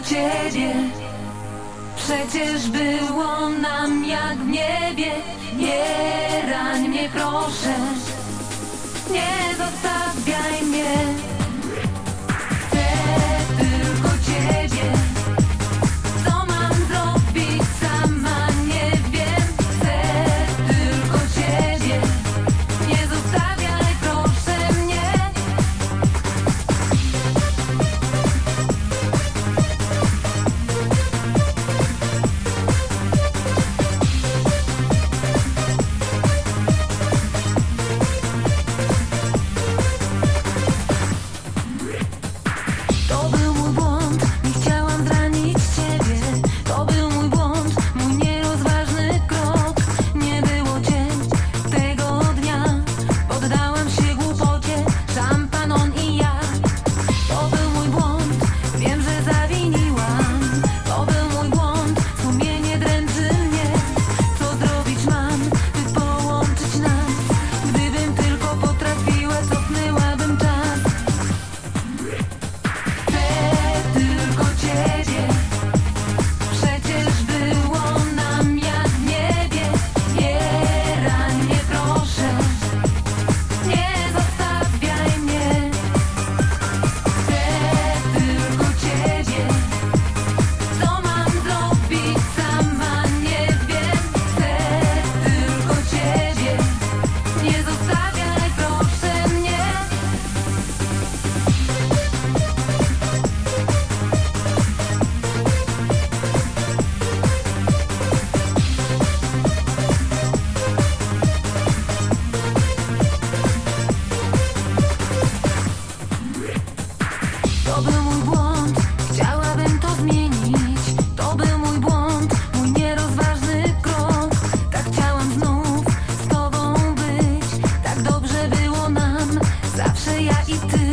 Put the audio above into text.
ciebie. Przecież było nam jak w niebie. Nie rań mnie proszę. Nie やいつ